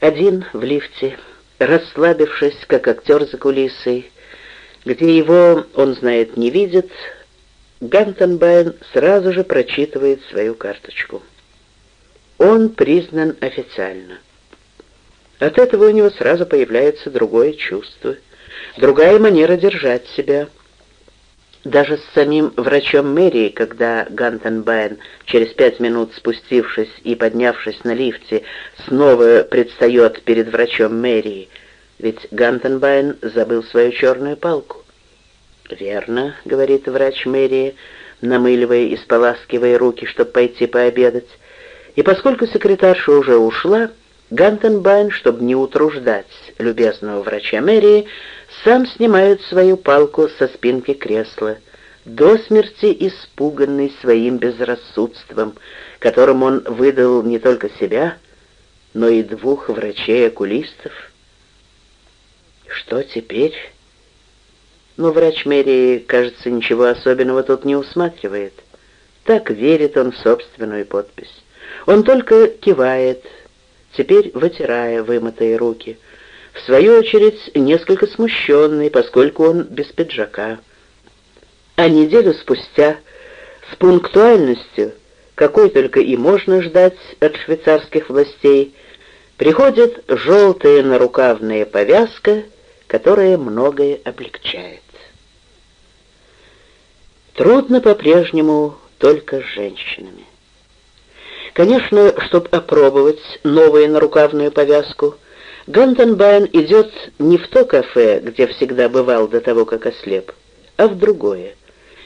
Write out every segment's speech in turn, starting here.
Один в лифте, расслабившись, как актер за кулисой, где его, он знает, не видит, Гантенбайн сразу же прочитывает свою карточку. Он признан официально. От этого у него сразу появляется другое чувство, другая манера держать себя — даже с самим врачом мэрии, когда Гантенбайн, через пять минут спустившись и поднявшись на лифте, снова предстает перед врачом мэрии, ведь Гантенбайн забыл свою черную палку. «Верно», — говорит врач мэрии, намыливая и споласкивая руки, чтобы пойти пообедать. И поскольку секретарша уже ушла, Гантенбайн, чтобы не утруждать любезного врача мэрии, сам снимает свою палку со спинки кресла, до смерти испуганный своим безрассудством, которым он выдал не только себя, но и двух врачей-окулистов. Что теперь? Но врач мэрии, кажется, ничего особенного тут не усматривает. Так верит он в собственную подпись. Он только кивает, теперь вытирая вымытые руки — в свою очередь несколько смущенный, поскольку он без пиджака. А неделю спустя, с пунктуальностью, какой только и можно ждать от швейцарских властей, приходит желтая нарукавная повязка, которая многое облегчает. Трудно по-прежнему только с женщинами. Конечно, чтобы опробовать новую нарукавную повязку — Гантенбайн идет не в то кафе, где всегда бывал до того, как ослеп, а в другое,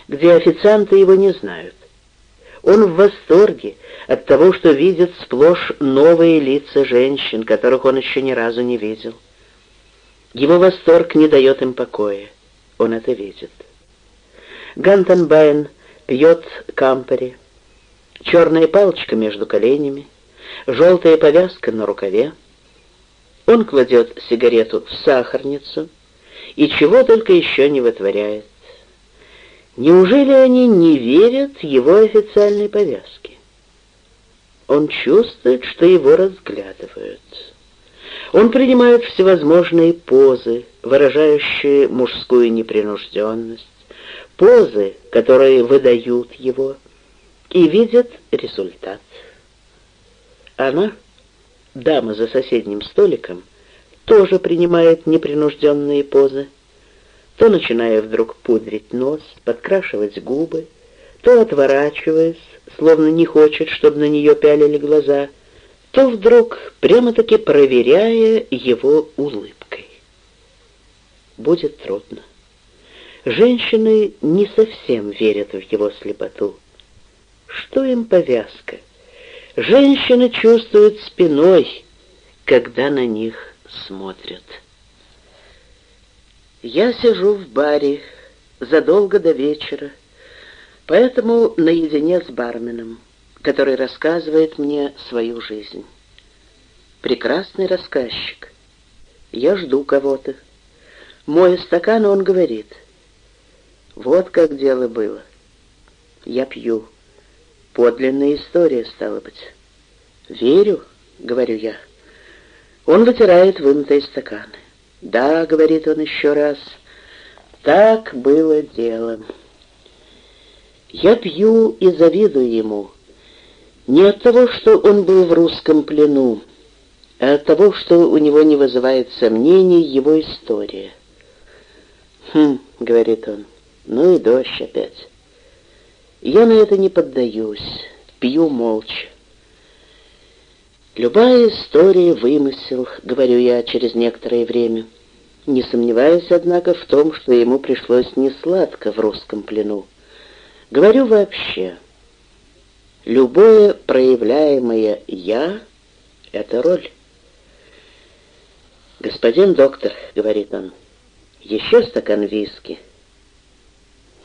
где официанты его не знают. Он в восторге от того, что видит сплошь новые лица женщин, которых он еще ни разу не видел. Его восторг не дает им покоя. Он это видит. Гантенбайн пьет кампери, черная палочка между коленями, желтая повязка на рукаве, он кладет сигарету в сахарницу и чего только еще не вытворяет. Неужели они не верят его официальной повязке? Он чувствует, что его разглядывают. Он принимает всевозможные позы, выражающие мужскую непринужденность, позы, которые выдают его, и видит результат. Она дама за соседним столиком тоже принимает непринужденные позы, то начиная вдруг пудрить нос, подкрашивать губы, то отворачиваясь, словно не хочет, чтобы на нее пялили глаза, то вдруг прямо-таки проверяя его улыбкой. Будет трудно. Женщины не совсем верят в его слепоту. Что им повязка? Женщины чувствуют спиной, когда на них смотрят. Я сижу в баре задолго до вечера, поэтому наедине с барменом, который рассказывает мне свою жизнь. Прекрасный рассказчик. Я жду кого-то. Мой стакан, он говорит. Вот как дело было. Я пью. Подлинная история, стала быть. «Верю», — говорю я. Он вытирает вымытые стаканы. «Да», — говорит он еще раз, — «так было дело». Я пью и завидую ему. Не от того, что он был в русском плену, а от того, что у него не вызывает сомнений его история. «Хм», — говорит он, — «ну и дождь опять». Я на это не поддаюсь, пью молча. «Любая история — вымысел», — говорю я через некоторое время. Не сомневаюсь, однако, в том, что ему пришлось несладко в русском плену. Говорю вообще. Любое проявляемое «я» — это роль. «Господин доктор», — говорит он, — «еще стакан виски».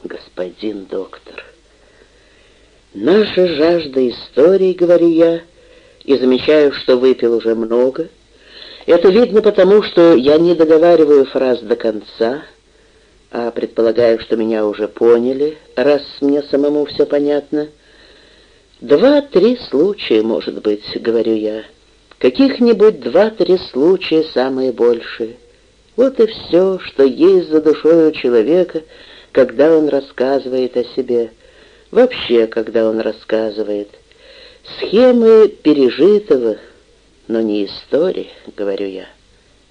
«Господин доктор». Наша жажда истории, говорю я, и замечаю, что выпил уже много. Это видно потому, что я не договариваю фраз до конца, а предполагаю, что меня уже поняли, раз мне самому все понятно. Два-три случая, может быть, говорю я, Каких-нибудь два-три случая самые большие. Вот и все, что есть за душой у человека, когда он рассказывает о себе. Вообще, когда он рассказывает. Схемы пережитого, но не истории, говорю я.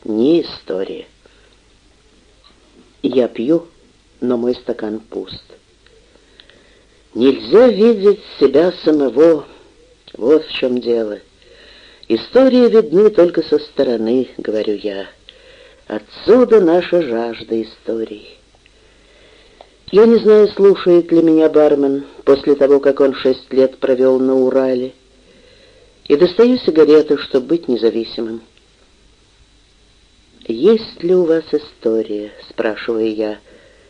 Не история. Я пью, но мой стакан пуст. Нельзя видеть себя самого, вот в чем дело. Истории видны только со стороны, говорю я. Отсюда наша жажда истории. Я не знаю, слушает ли меня бармен после того, как он шесть лет провел на Урале. И достаю сигареты, чтобы быть независимым. «Есть ли у вас история?» — спрашиваю я,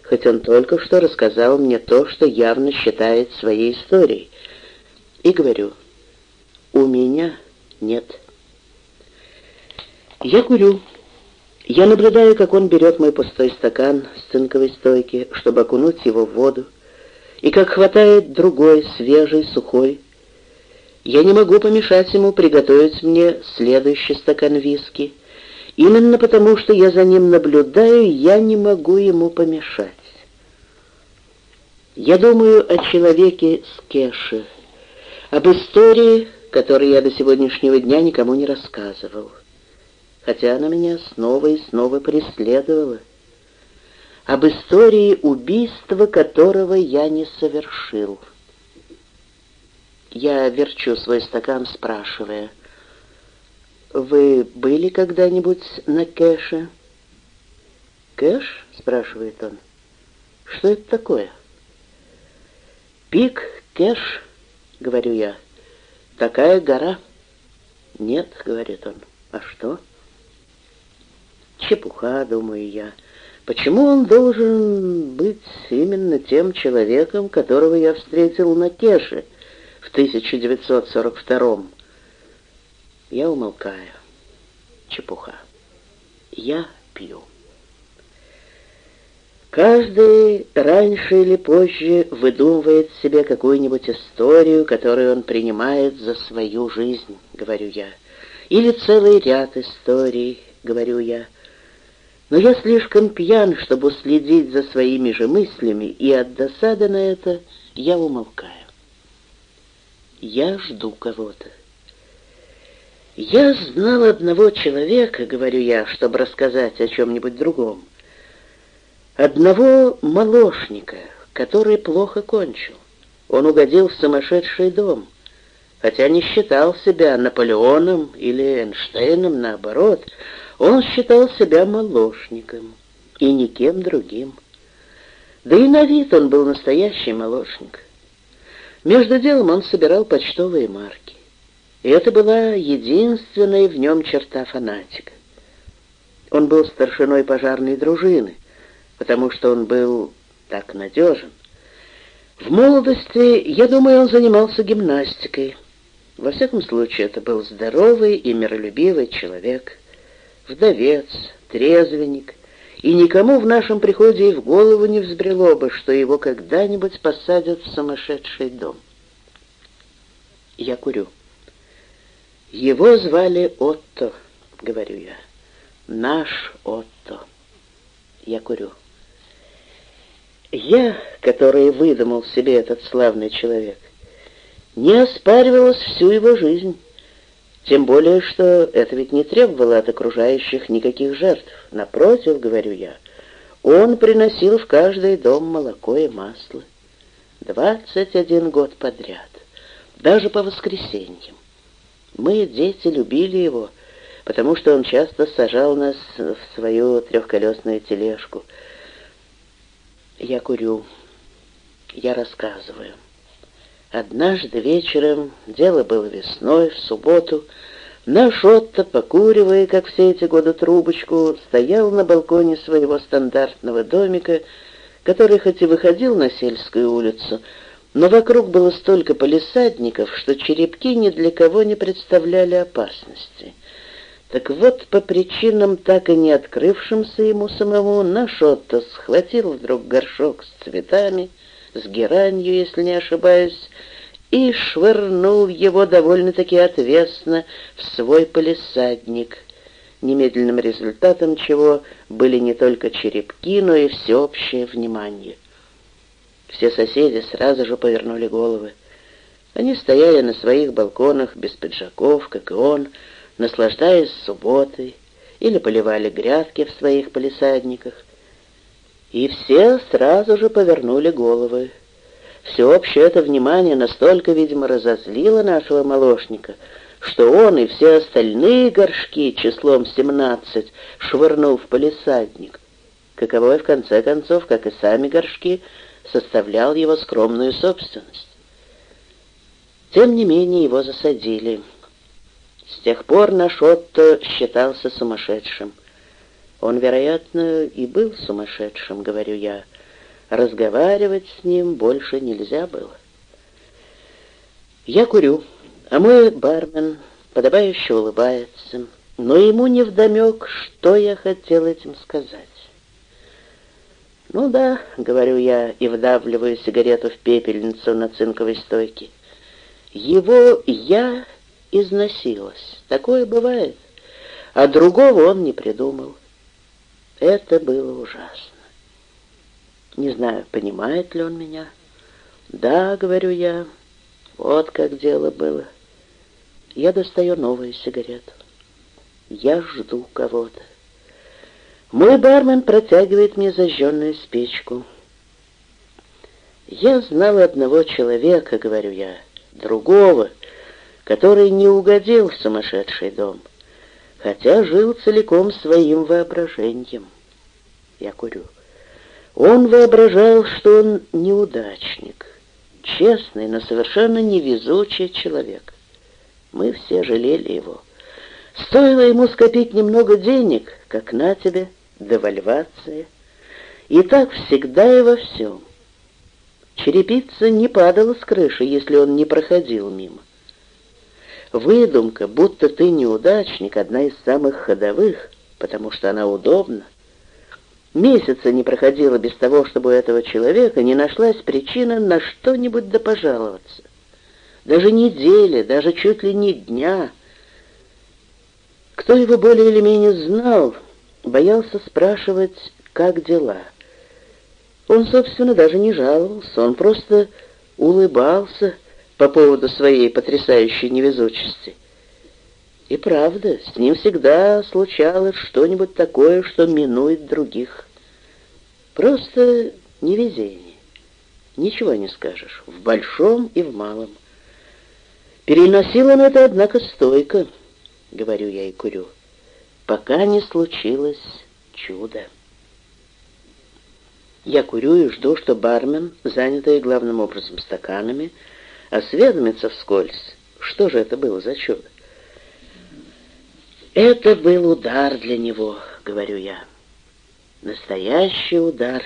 хоть он только что рассказал мне то, что явно считает своей историей. И говорю, «У меня нет». Я курю. Я наблюдаю, как он берет мой пустой стакан с цинковой стойки, чтобы окунуть его в воду, и как хватает другой, свежий, сухой. Я не могу помешать ему приготовить мне следующий стакан виски — Именно потому, что я за ним наблюдаю, я не могу ему помешать. Я думаю о человеке Скеше, об истории, которую я до сегодняшнего дня никому не рассказывал, хотя она меня снова и снова преследовала, об истории убийства, которого я не совершил. Я верчу свой стакан, спрашивая, «Вы были когда-нибудь на кэше?» «Кэш?» — спрашивает он. «Что это такое?» «Пик Кэш», — говорю я. «Такая гора». «Нет», — говорит он. «А что?» «Чепуха», — думаю я. «Почему он должен быть именно тем человеком, которого я встретил на Кеше в 1942 -м? Я умолкаю. Чепуха. Я пью. Каждый раньше или позже выдумывает себе какую-нибудь историю, которую он принимает за свою жизнь, говорю я. Или целый ряд историй, говорю я. Но я слишком пьян, чтобы следить за своими же мыслями, и от досады на это я умолкаю. Я жду кого-то. «Я знал одного человека, — говорю я, чтобы рассказать о чем-нибудь другом, одного молочника, который плохо кончил. Он угодил в сумасшедший дом, хотя не считал себя Наполеоном или Эйнштейном, наоборот, он считал себя молочником и никем другим. Да и на вид он был настоящий молочник. Между делом он собирал почтовые марки. И это была единственная в нем черта фанатика. Он был старшиной пожарной дружины, потому что он был так надежен. В молодости, я думаю, он занимался гимнастикой. Во всяком случае, это был здоровый и миролюбивый человек, вдовец, трезвенник, и никому в нашем приходе и в голову не взбрело бы, что его когда-нибудь посадят в сумасшедший дом. Я курю. Его звали Отто, говорю я. Наш Отто. Я курю. Я, который выдумал себе этот славный человек, не оспаривалась всю его жизнь. Тем более, что это ведь не требовало от окружающих никаких жертв. Напротив, говорю я, он приносил в каждый дом молоко и масло. Двадцать один год подряд, даже по воскресеньям. Мы, дети, любили его, потому что он часто сажал нас в свою трехколесную тележку. Я курю, я рассказываю. Однажды вечером, дело было весной, в субботу, наш Отто, покуривая, как все эти годы, трубочку, стоял на балконе своего стандартного домика, который хоть и выходил на сельскую улицу, но вокруг было столько полисадников, что черепки ни для кого не представляли опасности. Так вот, по причинам, так и не открывшимся ему самому, наш Отто схватил вдруг горшок с цветами, с геранью, если не ошибаюсь, и швырнул его довольно-таки отвесно в свой полисадник, немедленным результатом чего были не только черепки, но и всеобщее внимание. Все соседи сразу же повернули головы. Они стояли на своих балконах без пиджаков, как и он, наслаждаясь субботой, или поливали грядки в своих полисадниках. И все сразу же повернули головы. Всеобщее это внимание настолько, видимо, разозлило нашего молочника, что он и все остальные горшки числом семнадцать швырнул в полисадник, каковой, в конце концов, как и сами горшки, составлял его скромную собственность. Тем не менее его засадили. С тех пор наш Отто считался сумасшедшим. Он, вероятно, и был сумасшедшим, говорю я. Разговаривать с ним больше нельзя было. Я курю, а мой бармен подобающе улыбается, но ему не вдомек, что я хотел этим сказать. «Ну да», — говорю я и вдавливаю сигарету в пепельницу на цинковой стойке. «Его я износилась. Такое бывает. А другого он не придумал. Это было ужасно. Не знаю, понимает ли он меня. Да, говорю я, вот как дело было. Я достаю новую сигарету. Я жду кого-то. Мой бармен протягивает мне зажженную спичку. Я знал одного человека, говорю я, другого, который не угодил в сумасшедший дом, хотя жил целиком своим воображением. Я курю. Он воображал, что он неудачник, честный, но совершенно невезучий человек. Мы все жалели его. Стоило ему скопить немного денег, как на тебе, девальвация. И так всегда и во всем. Черепица не падала с крыши, если он не проходил мимо. Выдумка, будто ты неудачник, одна из самых ходовых, потому что она удобна. Месяца не проходило без того, чтобы у этого человека не нашлась причина на что-нибудь да пожаловаться. Даже недели, даже чуть ли не дня. Кто его более или менее знал, боялся спрашивать, как дела. Он, собственно, даже не жаловался, он просто улыбался, по поводу своей потрясающей невезучести. И правда, с ним всегда случалось что-нибудь такое, что минует других. Просто невезение. Ничего не скажешь, в большом и в малом. Переносил он это, однако, стойко, говорю я и курю, пока не случилось чудо. Я курю и жду, что бармен, занятый главным образом стаканами, осведомиться вскользь, что же это было за чудо. «Это был удар для него», — говорю я. «Настоящий удар,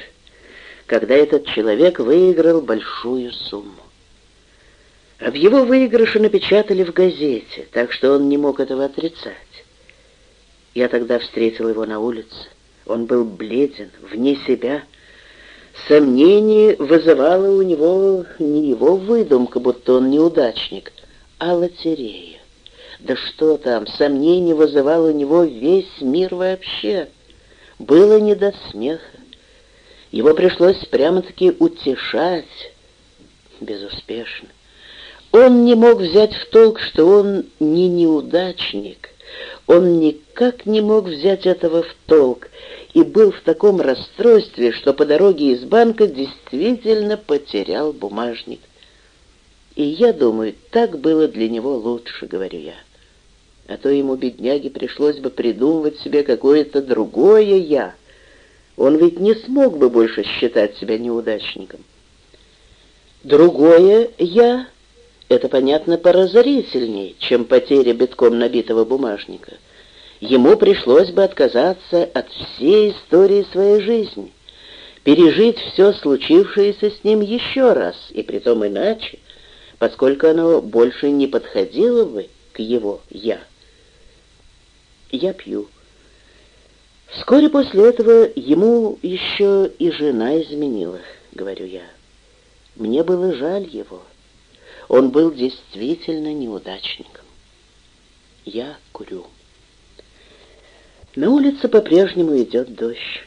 когда этот человек выиграл большую сумму. Об его выигрыше напечатали в газете, так что он не мог этого отрицать. Я тогда встретил его на улице. Он был бледен, вне себя, — Сомнение вызывало у него не его выдумка, будто он неудачник, а лотерея. Да что там, сомнение вызывало у него весь мир вообще. Было не до смеха. Его пришлось прямо-таки утешать. Безуспешно. Он не мог взять в толк, что он не неудачник. Он никак не мог взять этого в толк, и был в таком расстройстве, что по дороге из банка действительно потерял бумажник. И я думаю, так было для него лучше, говорю я. А то ему, бедняге, пришлось бы придумывать себе какое-то другое «я». Он ведь не смог бы больше считать себя неудачником. Другое «я» — это, понятно, поразорительней, чем потеря битком набитого бумажника — ему пришлось бы отказаться от всей истории своей жизни, пережить все случившееся с ним еще раз, и притом иначе, поскольку оно больше не подходило бы к его «я». Я пью. Вскоре после этого ему еще и жена изменила, говорю я. Мне было жаль его. он был действительно неудачником. Я курю. На улице по-прежнему идет дождь.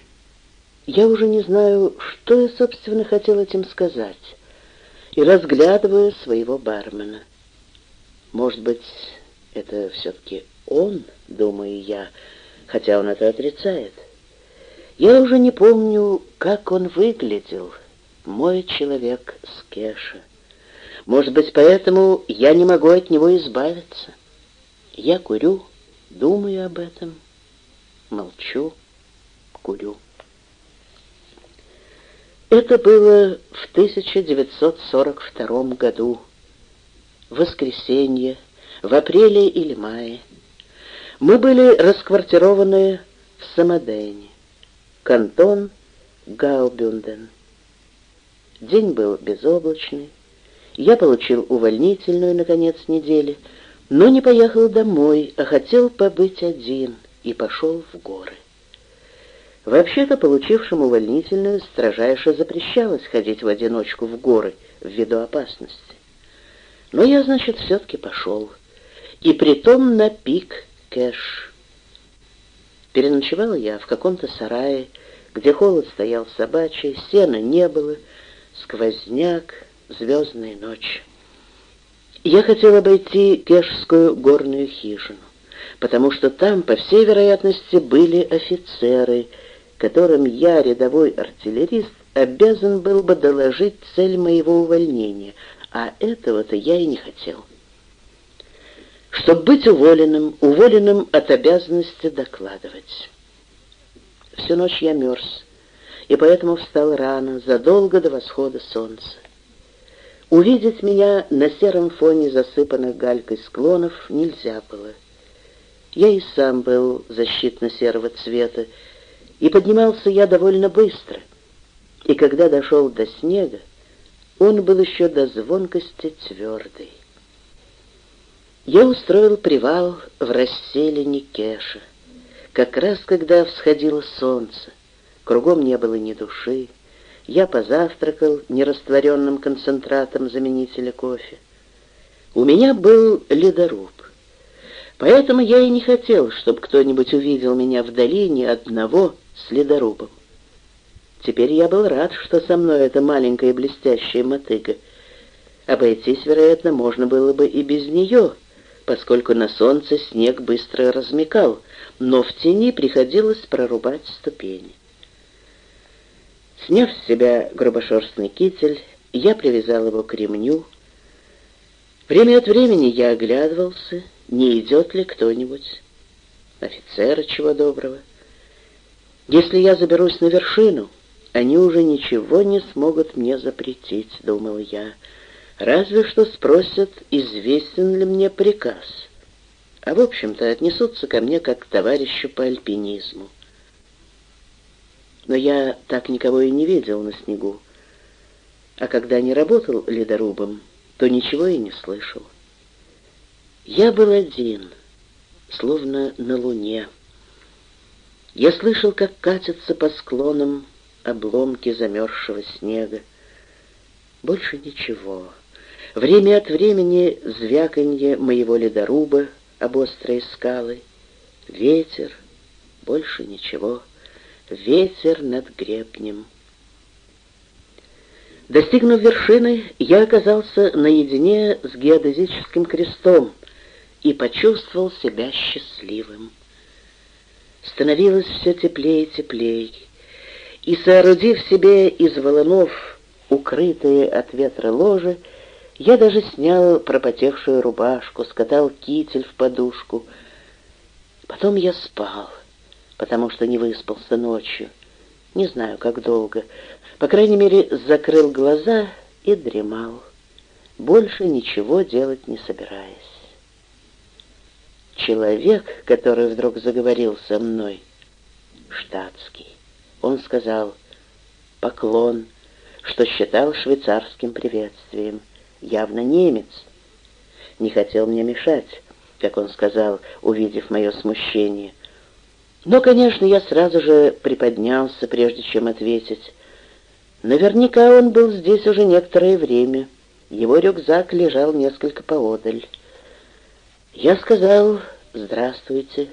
Я уже не знаю, что я, собственно, хотел этим сказать, и разглядываю своего бармена. Может быть, это все-таки он, думаю я, хотя он это отрицает. Я уже не помню, как он выглядел, мой человек с Кеша. Может быть, поэтому я не могу от него избавиться. Я курю, думаю об этом, молчу, курю. Это было в 1942 году, воскресенье, в апреле или мае. Мы были расквартированы в Самодене, кантон Гаубюнден. День был безоблачный. Я получил увольнительную на конец недели, но не поехал домой, а хотел побыть один и пошел в горы. Вообще-то, получившим увольнительную, строжайше запрещалось ходить в одиночку в горы ввиду опасности. Но я, значит, все-таки пошел. И притом на пик кэш. Переночевал я в каком-то сарае, где холод стоял собачий, сена не было, сквозняк, звездная ночь. Я хотел обойти кешскую горную хижину, потому что там, по всей вероятности, были офицеры — которым я, рядовой артиллерист, обязан был бы доложить цель моего увольнения, а этого-то я и не хотел. Чтобы быть уволенным, уволенным от обязанности докладывать. Всю ночь я мерз, и поэтому встал рано, задолго до восхода солнца. Увидеть меня на сером фоне засыпанных галькой склонов нельзя было. Я и сам был защитно-серого цвета, и поднимался я довольно быстро. И когда дошел до снега, он был еще до звонкости твердый. Я устроил привал в расселине Кеша, как раз когда всходило солнце. Кругом не было ни души. Я позавтракал нерастворенным концентратом заменителя кофе. У меня был ледоруб. Поэтому я и не хотел, чтобы кто-нибудь увидел меня в долине одного с ледорубом. Теперь я был рад, что со мной эта маленькая блестящая мотыга. Обойтись, вероятно, можно было бы и без нее, поскольку на солнце снег быстро размекал, но в тени приходилось прорубать ступени. Сняв с себя грубошерстный китель, я привязал его к ремню. Время от времени я оглядывался, не идет ли кто-нибудь. Офицера чего доброго. Если я заберусь на вершину, они уже ничего не смогут мне запретить, думал я. Разве что спросят, известен ли мне приказ. А в общем-то отнесутся ко мне как к товарищу по альпинизму. Но я так никого и не видел на снегу. А когда не работал ледорубом, то ничего и не слышал. Я был один, словно на луне. Я слышал, как катятся по склонам обломки замерзшего снега. Больше ничего. Время от времени звяканье моего ледоруба об острые скалы. Ветер, больше ничего. Ветер над гребнем. Достигнув вершины, я оказался наедине с геодезическим крестом и почувствовал себя счастливым становилось все теплее и теплее, и, соорудив себе из валунов укрытые от ветра ложи, я даже снял пропотевшую рубашку, скатал китель в подушку. Потом я спал, потому что не выспался ночью. Не знаю, как долго. По крайней мере, закрыл глаза и дремал, больше ничего делать не собираясь. Человек, который вдруг заговорил со мной, штатский. Он сказал «поклон», что считал швейцарским приветствием, явно немец. Не хотел мне мешать, как он сказал, увидев мое смущение. Но, конечно, я сразу же приподнялся, прежде чем ответить. Наверняка он был здесь уже некоторое время, Его рюкзак лежал несколько поодаль. Я сказал «Здравствуйте»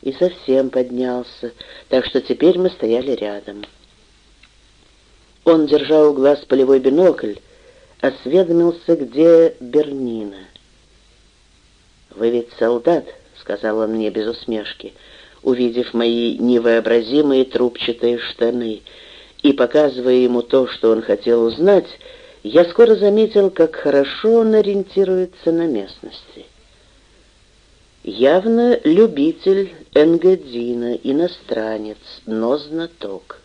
и совсем поднялся, так что теперь мы стояли рядом. Он, держа у глаз полевой бинокль, осведомился, где Бернина. «Вы ведь солдат», — сказал он мне без усмешки, увидев мои невообразимые трубчатые штаны, и, показывая ему то, что он хотел узнать, я скоро заметил, как хорошо он ориентируется на местности. Явно любитель Энгадина, иностранец, но знаток.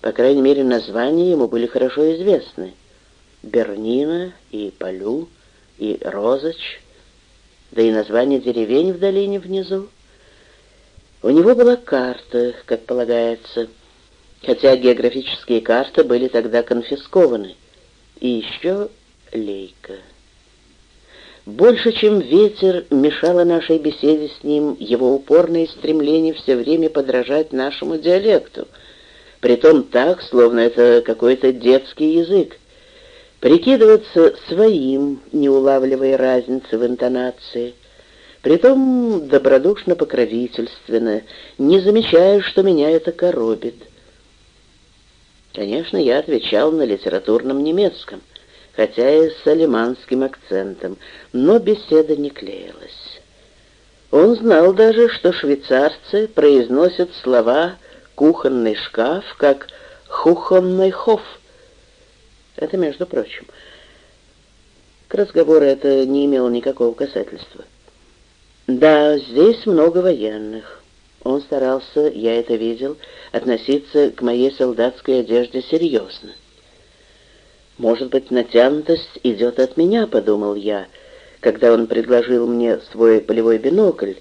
По крайней мере, названия ему были хорошо известны. Бернина и Полю, и Розач, да и название деревень в долине внизу. У него была карта, как полагается, хотя географические карты были тогда конфискованы, и еще лейка. Больше, чем ветер, мешало нашей беседе с ним его упорное стремление все время подражать нашему диалекту, притом так, словно это какой-то детский язык, прикидываться своим, не улавливая разницы в интонации, притом добродушно-покровительственно, не замечая, что меня это коробит. Конечно, я отвечал на литературном немецком — хотя и с алиманским акцентом, но беседа не клеилась. Он знал даже, что швейцарцы произносят слова «кухонный шкаф» как «хухонный хоф». Это между прочим. К разговору это не имело никакого касательства. Да, здесь много военных. Он старался, я это видел, относиться к моей солдатской одежде серьезно. «Может быть, натянутость идет от меня», — подумал я, когда он предложил мне свой полевой бинокль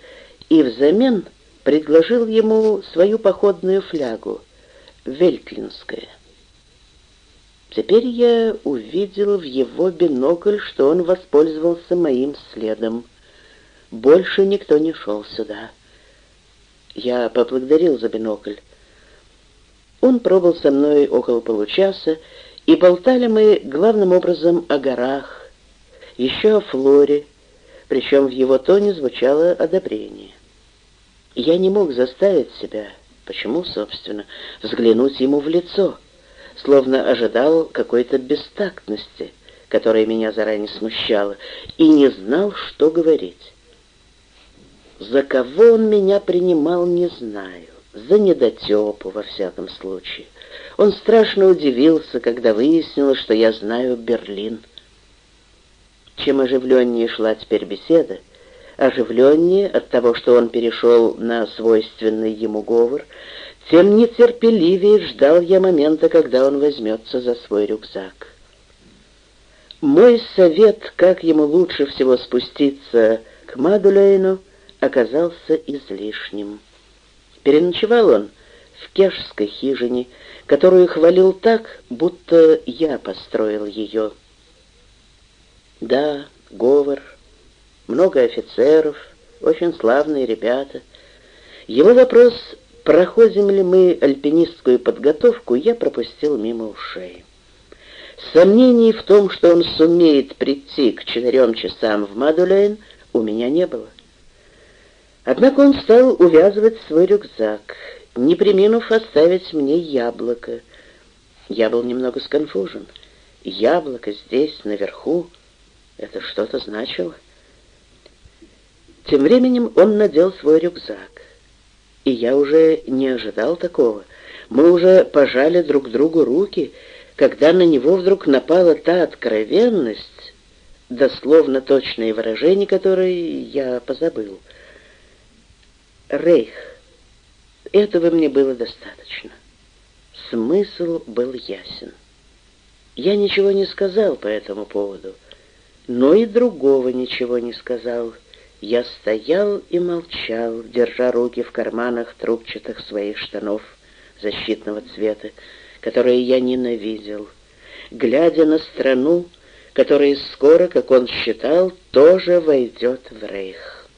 и взамен предложил ему свою походную флягу, вельтлинская. Теперь я увидел в его бинокль, что он воспользовался моим следом. Больше никто не шел сюда. Я поблагодарил за бинокль. Он пробыл со мной около получаса, и болтали мы главным образом о горах, еще о флоре, причем в его тоне звучало одобрение. Я не мог заставить себя, почему, собственно, взглянуть ему в лицо, словно ожидал какой-то бестактности, которая меня заранее смущала, и не знал, что говорить. За кого он меня принимал, не знаю, за недотепу, во всяком случае. Он страшно удивился, когда выяснилось, что я знаю Берлин. Чем оживленнее шла теперь беседа, оживленнее от того, что он перешел на свойственный ему говор, тем нетерпеливее ждал я момента, когда он возьмется за свой рюкзак. Мой совет, как ему лучше всего спуститься к Мадулейну, оказался излишним. Переночевал он в кешской хижине, которую хвалил так, будто я построил ее. Да, говор, много офицеров, очень славные ребята. Его вопрос, проходим ли мы альпинистскую подготовку, я пропустил мимо ушей. Сомнений в том, что он сумеет прийти к четырем часам в Мадулейн, у меня не было. Однако он стал увязывать свой рюкзак, не приминув оставить мне яблоко. Я был немного сконфужен. Яблоко здесь, наверху, это что-то значило. Тем временем он надел свой рюкзак. И я уже не ожидал такого. Мы уже пожали друг другу руки, когда на него вдруг напала та откровенность, дословно точные выражения, которые я позабыл. Рейх. Этого мне было достаточно. Смысл был ясен. Я ничего не сказал по этому поводу, но и другого ничего не сказал. Я стоял и молчал, держа руки в карманах трубчатых своих штанов защитного цвета, которые я ненавидел, глядя на страну, которая скоро, как он считал, тоже войдет в рейх.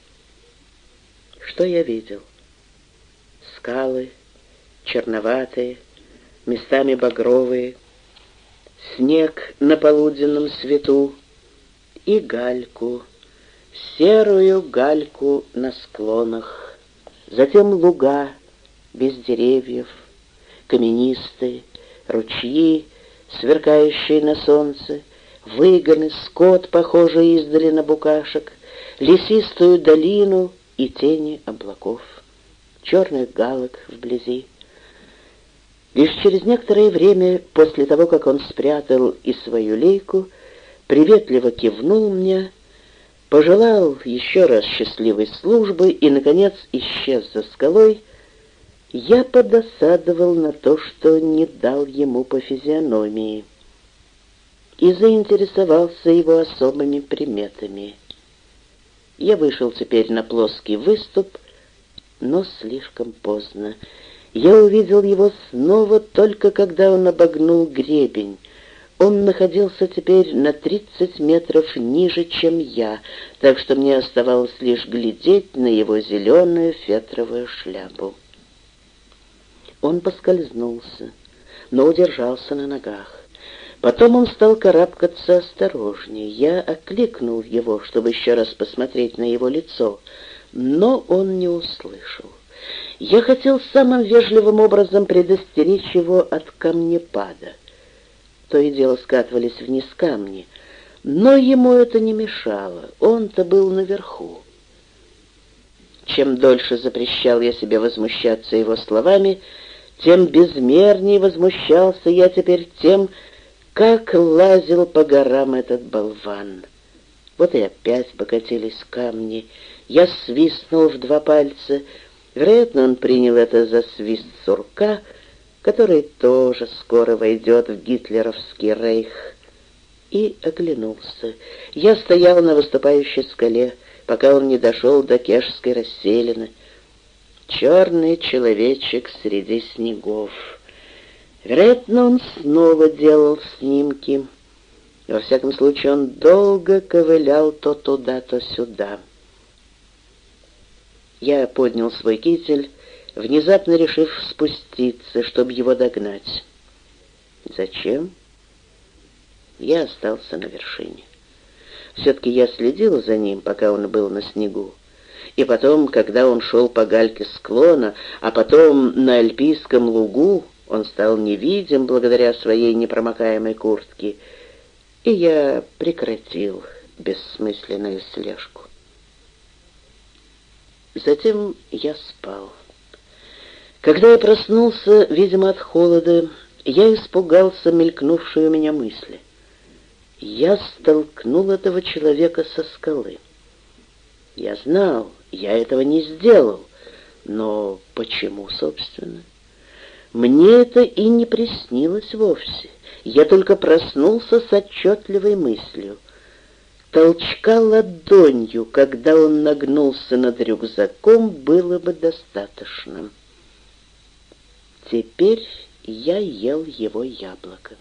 Что я видел? Скалы, черноватые, местами багровые, снег на полуденном свету и гальку, серую гальку на склонах, затем луга без деревьев, каменистые, ручьи, сверкающие на солнце, выгоны, скот, похожий издали на букашек, лесистую долину и тени облаков, черных галок вблизи. Лишь через некоторое время после того, как он спрятал и свою лейку, приветливо кивнул мне, пожелал еще раз счастливой службы и, наконец, исчез за скалой, я подосадовал на то, что не дал ему по физиономии и заинтересовался его особыми приметами. Я вышел теперь на плоский выступ, но слишком поздно. Я увидел его снова только когда он обогнул гребень. Он находился теперь на тридцать метров ниже, чем я, так что мне оставалось лишь глядеть на его зеленую фетровую шляпу. Он поскользнулся, но удержался на ногах. Потом он стал карабкаться осторожнее. Я окликнул его, чтобы еще раз посмотреть на его лицо, но он не услышал. Я хотел самым вежливым образом предостеречь его от камнепада. То и дело скатывались вниз камни, но ему это не мешало, он-то был наверху. Чем дольше запрещал я себе возмущаться его словами, тем безмернее возмущался я теперь тем, как лазил по горам этот болван. Вот и опять покатились камни. Я свистнул в два пальца — Вероятно, он принял это за свист сурка, который тоже скоро войдет в гитлеровский рейх, и оглянулся. Я стоял на выступающей скале, пока он не дошел до Кешской расселины. Черный человечек среди снегов. Вероятно, он снова делал снимки. Во всяком случае, он долго ковылял то туда, то сюда. Я поднял свой китель, внезапно решив спуститься, чтобы его догнать. Зачем? Я остался на вершине. Все-таки я следил за ним, пока он был на снегу. И потом, когда он шел по гальке склона, а потом на альпийском лугу, он стал невидим благодаря своей непромокаемой куртке, и я прекратил бессмысленную слежку. Затем я спал. Когда я проснулся, видимо, от холода, я испугался мелькнувшей у меня мысли. Я столкнул этого человека со скалы. Я знал, я этого не сделал, но почему, собственно? Мне это и не приснилось вовсе. Я только проснулся с отчетливой мыслью толчка ладонью, когда он нагнулся над рюкзаком, было бы достаточно. Теперь я ел его яблоко.